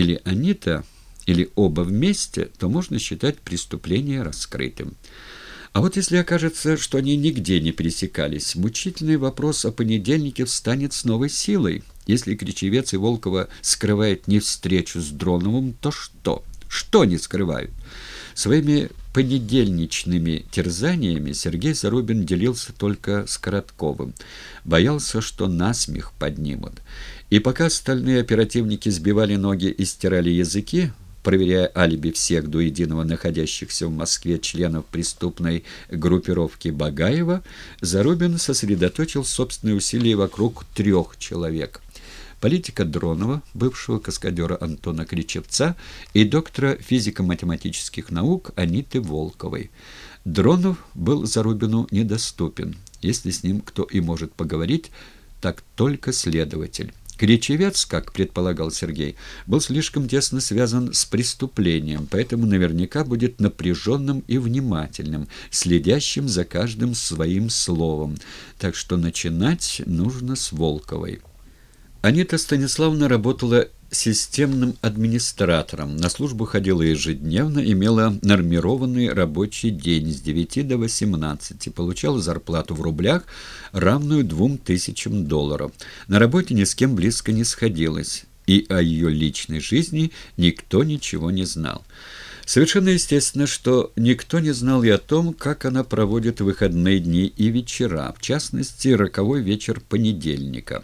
или Анита, или оба вместе, то можно считать преступление раскрытым. А вот если окажется, что они нигде не пересекались, мучительный вопрос о понедельнике встанет с новой силой. Если Кричевец и Волкова скрывают не встречу с Дроновым, то что? Что они скрывают? Своими понедельничными терзаниями Сергей Зарубин делился только с Коротковым. Боялся, что насмех поднимут. И пока остальные оперативники сбивали ноги и стирали языки, проверяя алиби всех до единого находящихся в Москве членов преступной группировки Багаева, Зарубин сосредоточил собственные усилия вокруг трех человек. Политика Дронова, бывшего каскадера Антона Кричевца и доктора физико-математических наук Аниты Волковой. Дронов был Зарубину недоступен. Если с ним кто и может поговорить, так только следователь. Кричевец, как предполагал Сергей, был слишком тесно связан с преступлением, поэтому наверняка будет напряженным и внимательным, следящим за каждым своим словом. Так что начинать нужно с Волковой. Анита Станиславовна работала системным администратором. На службу ходила ежедневно, имела нормированный рабочий день с 9 до 18, получала зарплату в рублях, равную двум тысячам долларов. На работе ни с кем близко не сходилась, и о ее личной жизни никто ничего не знал. Совершенно естественно, что никто не знал и о том, как она проводит выходные дни и вечера, в частности, роковой вечер понедельника.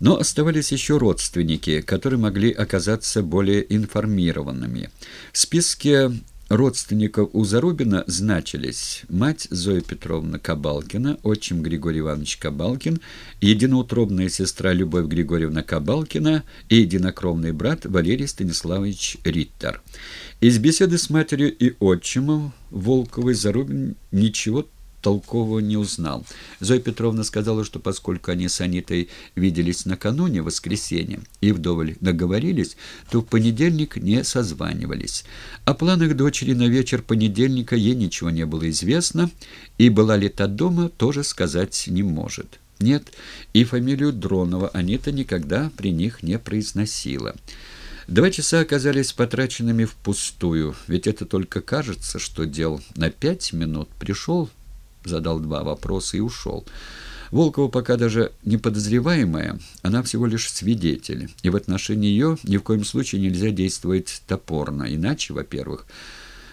Но оставались еще родственники, которые могли оказаться более информированными. В списке родственников у Зарубина значились мать Зоя Петровна Кабалкина, отчим Григорий Иванович Кабалкин, единоутробная сестра Любовь Григорьевна Кабалкина и единокровный брат Валерий Станиславович Риттер. Из беседы с матерью и отчимом Волковой Зарубин ничего толкового не узнал. Зоя Петровна сказала, что поскольку они с Анитой виделись накануне, воскресенья, и вдоволь договорились, то в понедельник не созванивались. О планах дочери на вечер понедельника ей ничего не было известно, и была ли та дома, тоже сказать не может. Нет, и фамилию Дронова Анита никогда при них не произносила. Два часа оказались потраченными впустую, ведь это только кажется, что дел на пять минут пришел задал два вопроса и ушел. Волкова пока даже не подозреваемая, она всего лишь свидетель, и в отношении ее ни в коем случае нельзя действовать топорно, иначе, во-первых,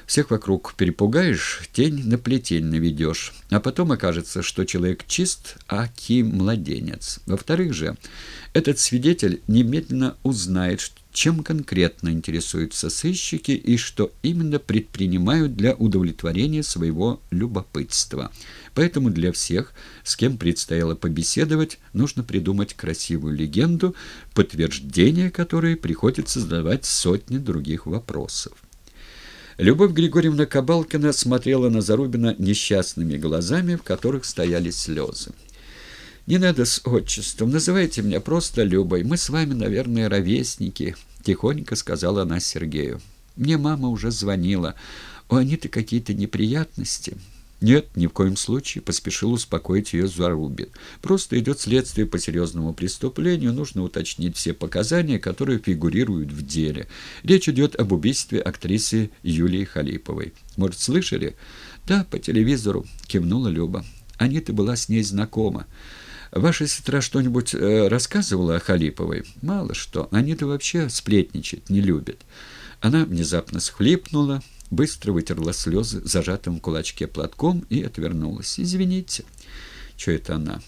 всех вокруг перепугаешь, тень на плетень наведешь, а потом окажется, что человек чист, а Ким младенец. Во-вторых же, этот свидетель немедленно узнает, чем конкретно интересуются сыщики и что именно предпринимают для удовлетворения своего любопытства. Поэтому для всех, с кем предстояло побеседовать, нужно придумать красивую легенду, подтверждение которой приходится задавать сотни других вопросов. Любовь Григорьевна Кабалкина смотрела на Зарубина несчастными глазами, в которых стояли слезы. «Не надо с отчеством, называйте меня просто Любой. Мы с вами, наверное, ровесники», — тихонько сказала она Сергею. «Мне мама уже звонила. У Аниты какие-то неприятности». «Нет, ни в коем случае», — поспешил успокоить ее Зарубин. «Просто идет следствие по серьезному преступлению, нужно уточнить все показания, которые фигурируют в деле. Речь идет об убийстве актрисы Юлии Халиповой. Может, слышали?» «Да, по телевизору», — кивнула Люба. «Анита была с ней знакома». «Ваша сестра что-нибудь э, рассказывала о Халиповой?» «Мало что. Анита вообще сплетничать не любит». Она внезапно схлипнула, быстро вытерла слезы зажатым в кулачке платком и отвернулась. «Извините». «Что это она?»